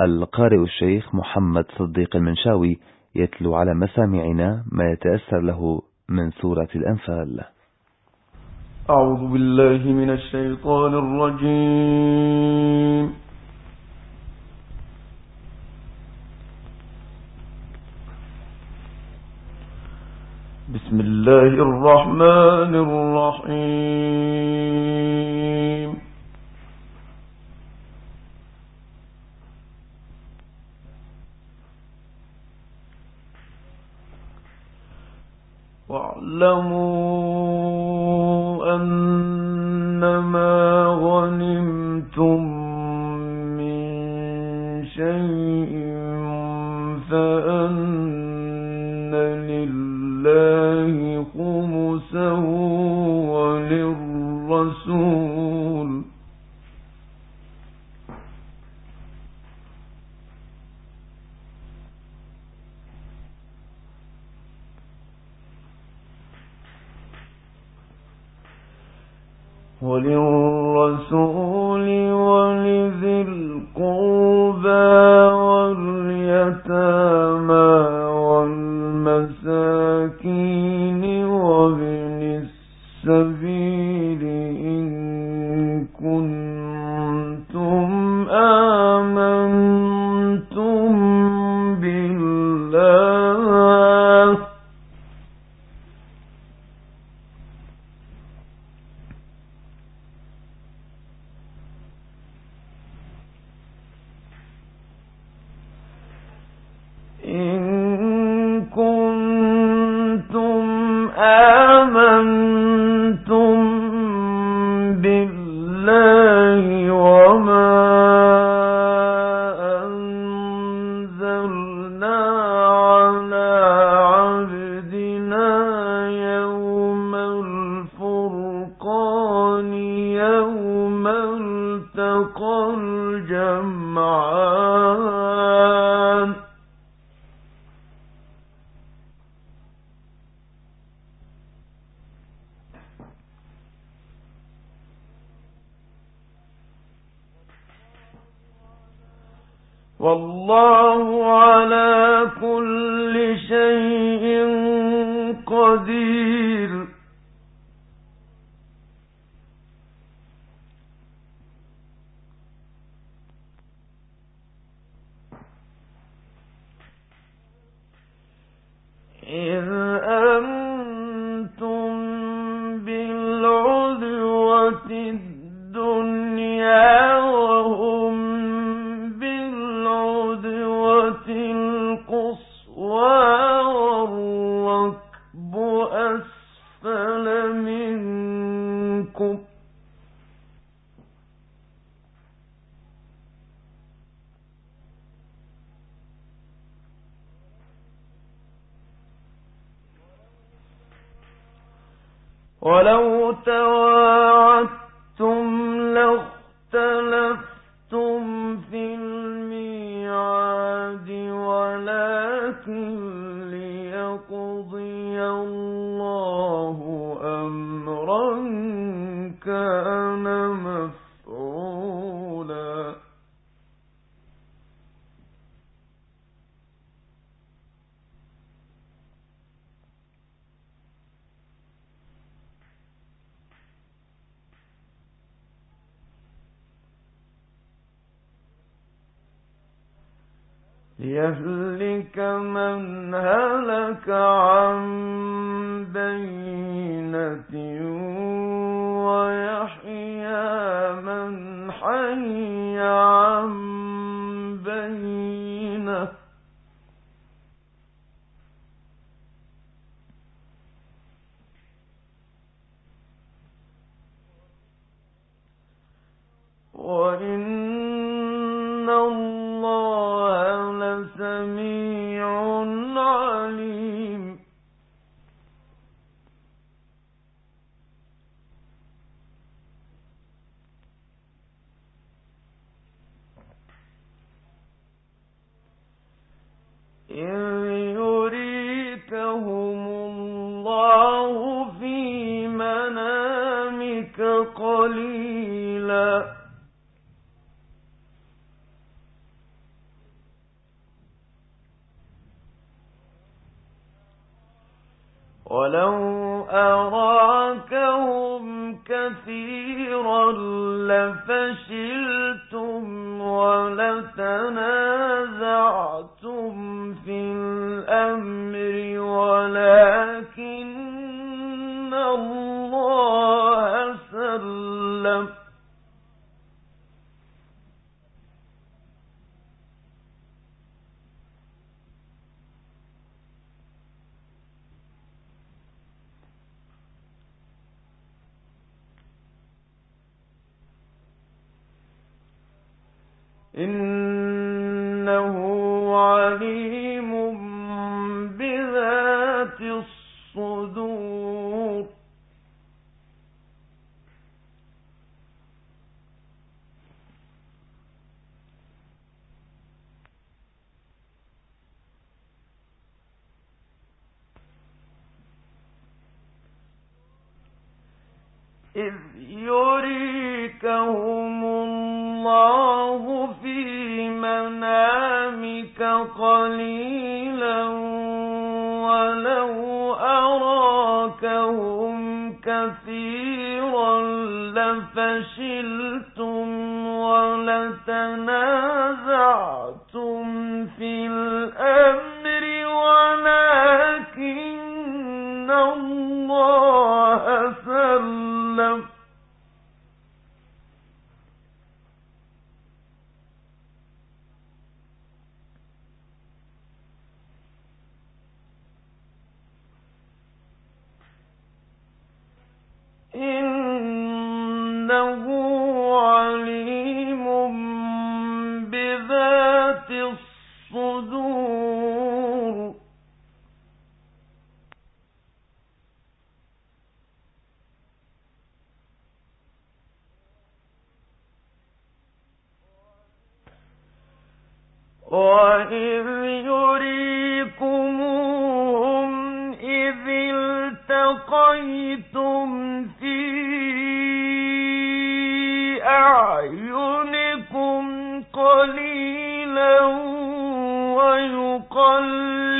القارئ الشيخ محمد صديق المنشاوي يتلو على مسامعنا ما يتأثر له من سورة الأنفال. أعوذ بالله من الشيطان الرجيم. بسم الله الرحمن الرحيم. واعلموا أنما غنمتم من شيء فأن لله خمسه وللرسول وللرسول Yeah. الله أمرا كان مفعولا. ليهلك من هلك عن وسلم منامك قليلا ولو أراكهم كثيرا لفشلتم ولتنازعتم في الأمر. إِنَّهُ عَلِيمٌ بِذَاتِ الصُّدُورِ. وَإِذْ يُرِيكُمُوهُمْ إِذِ الْتَقَيْتُمْ ضل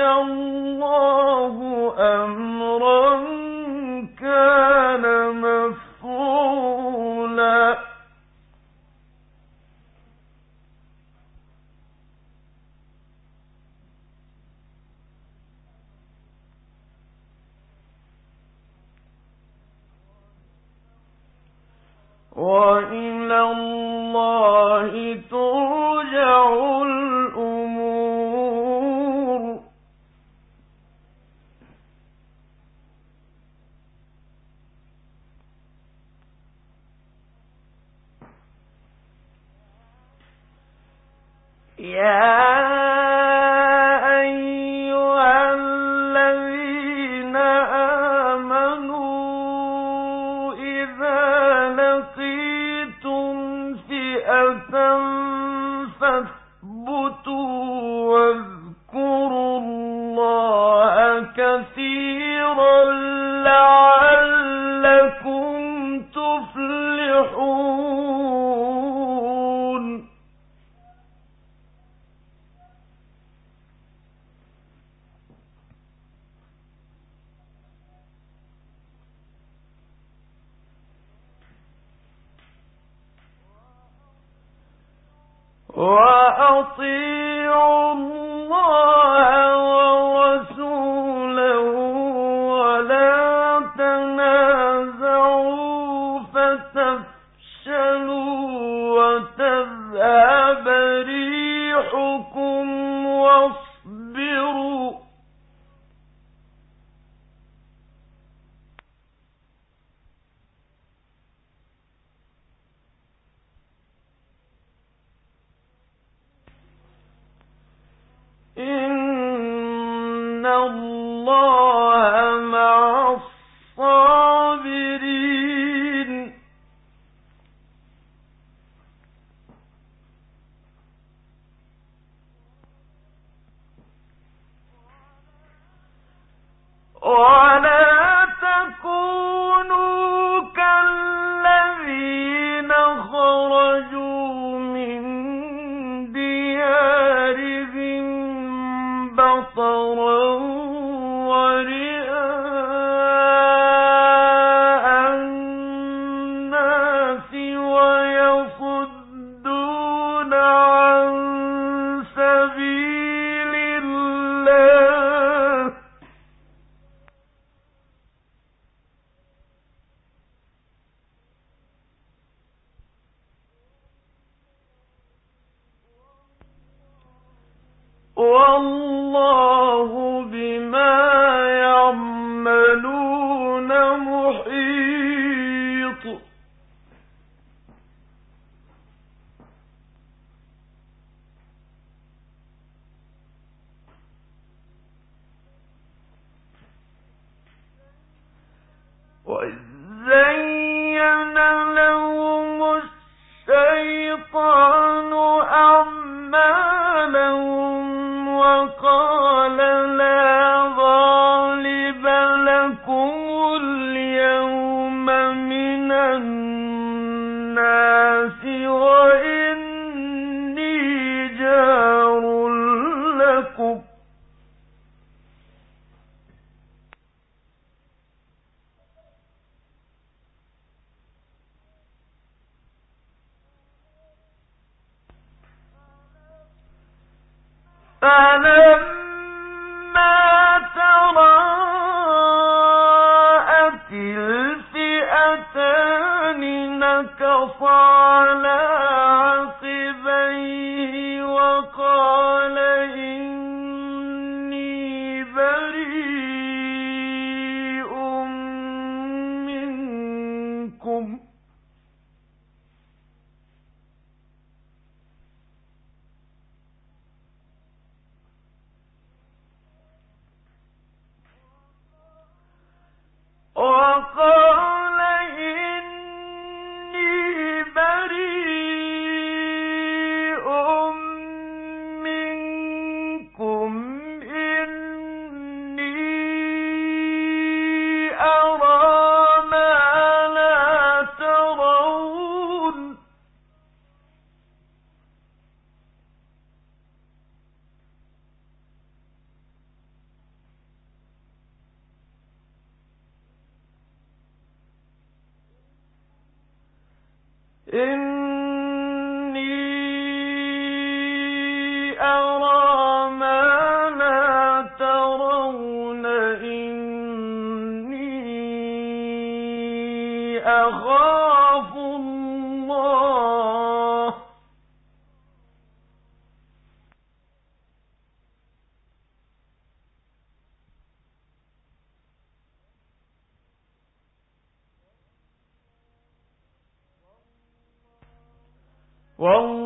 اللَّهِ أفمن الله والله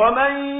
ومن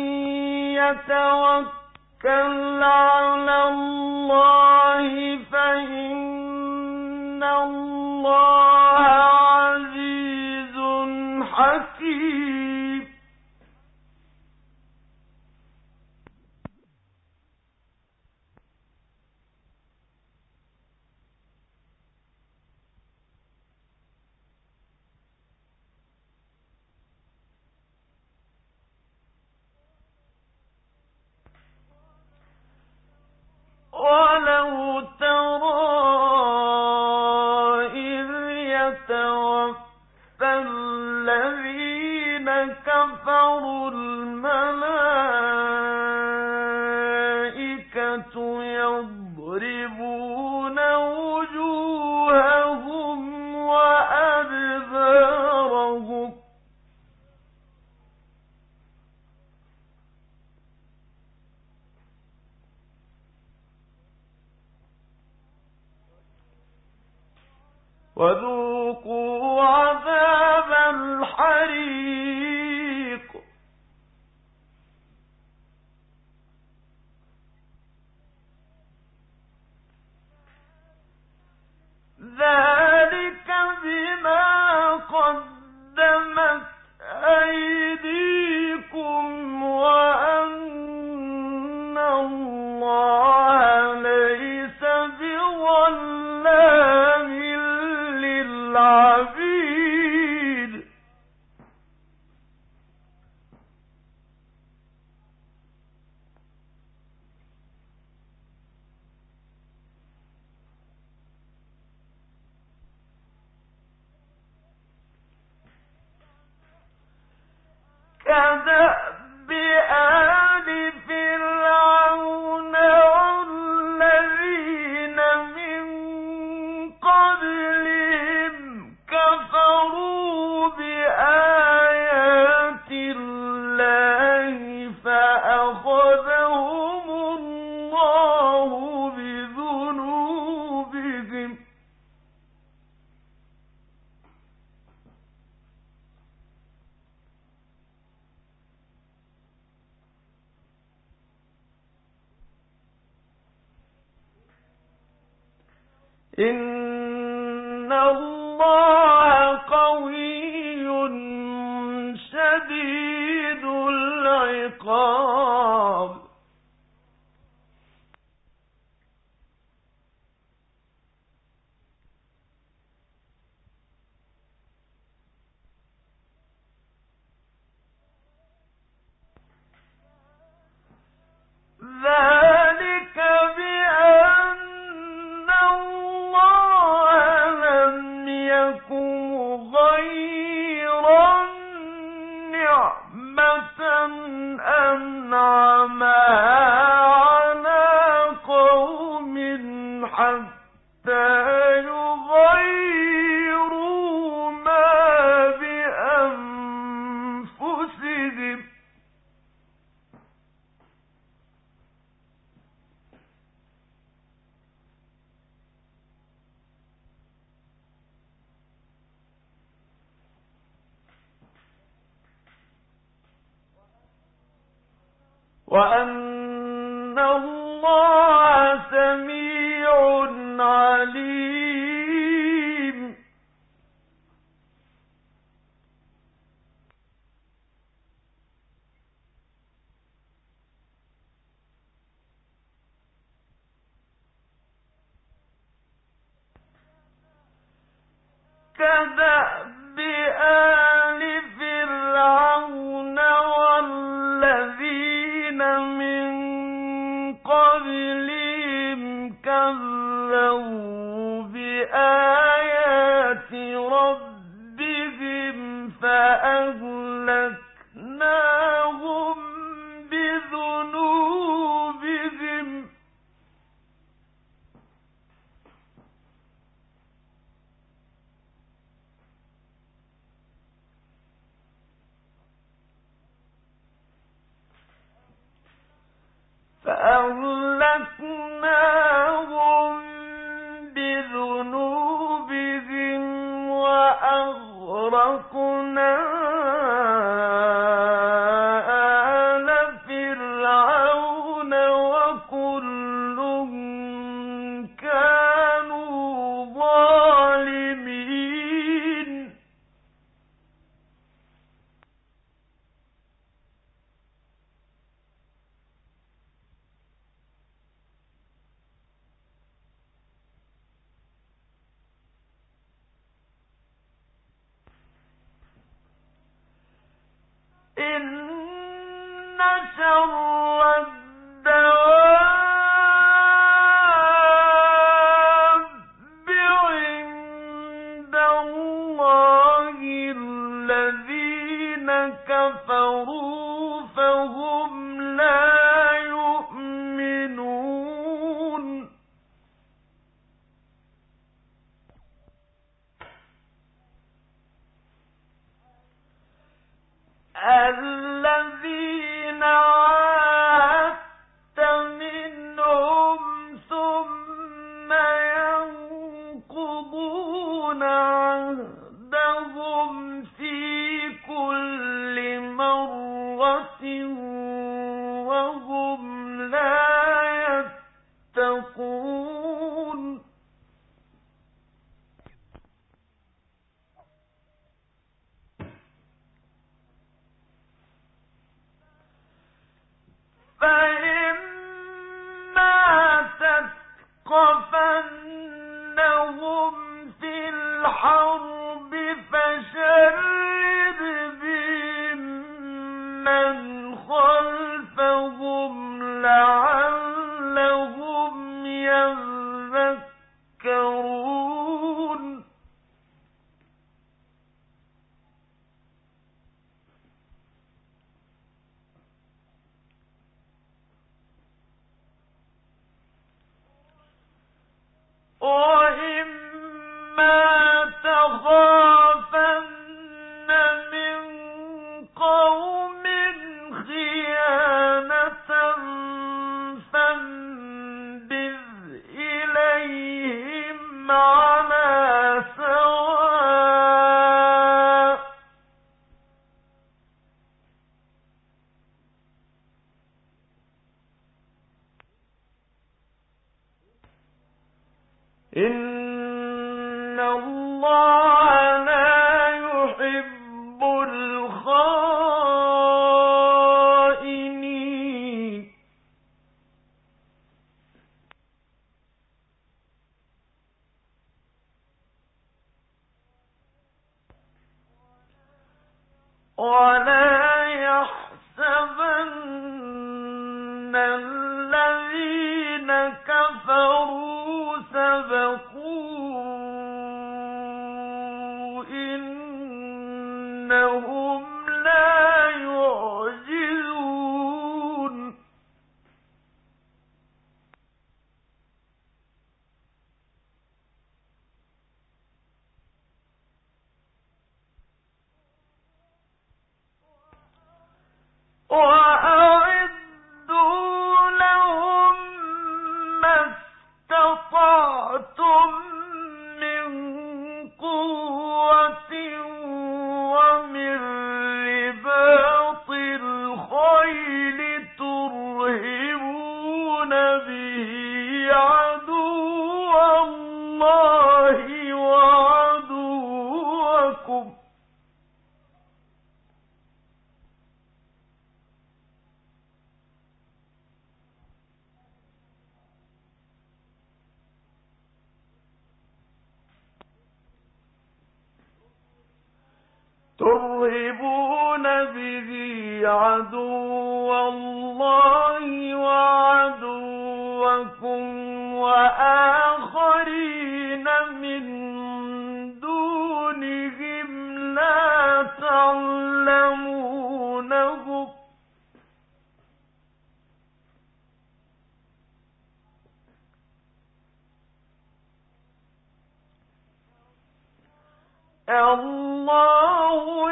إن الله قوي شديد العقاب إلا وإما تخافن ولا الله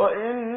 وإن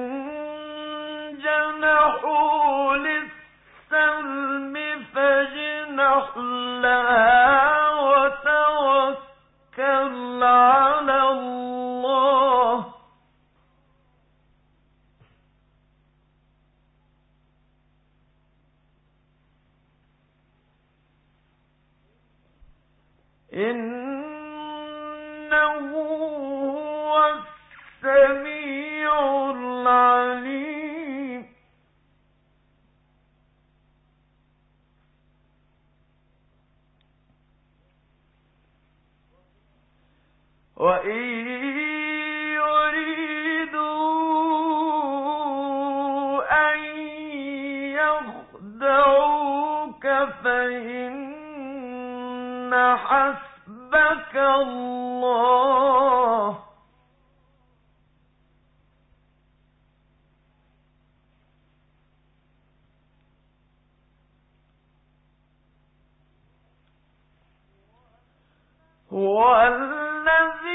والذي حسبك الله. هو الذي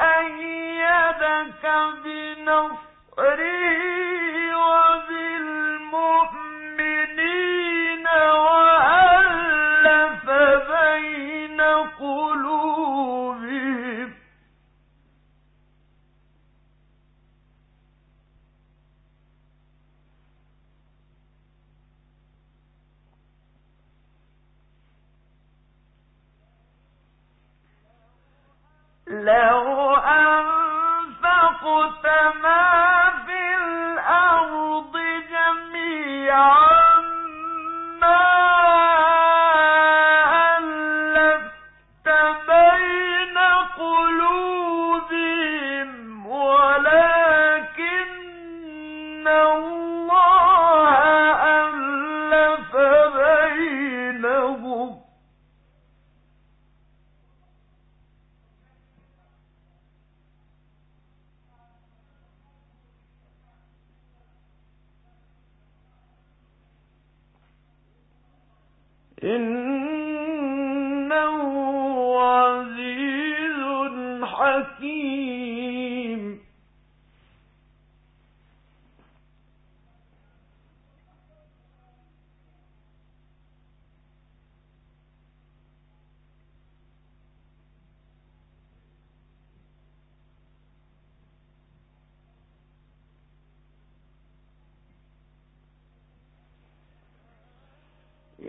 أيدك بنصره السَّمَاءِ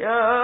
يا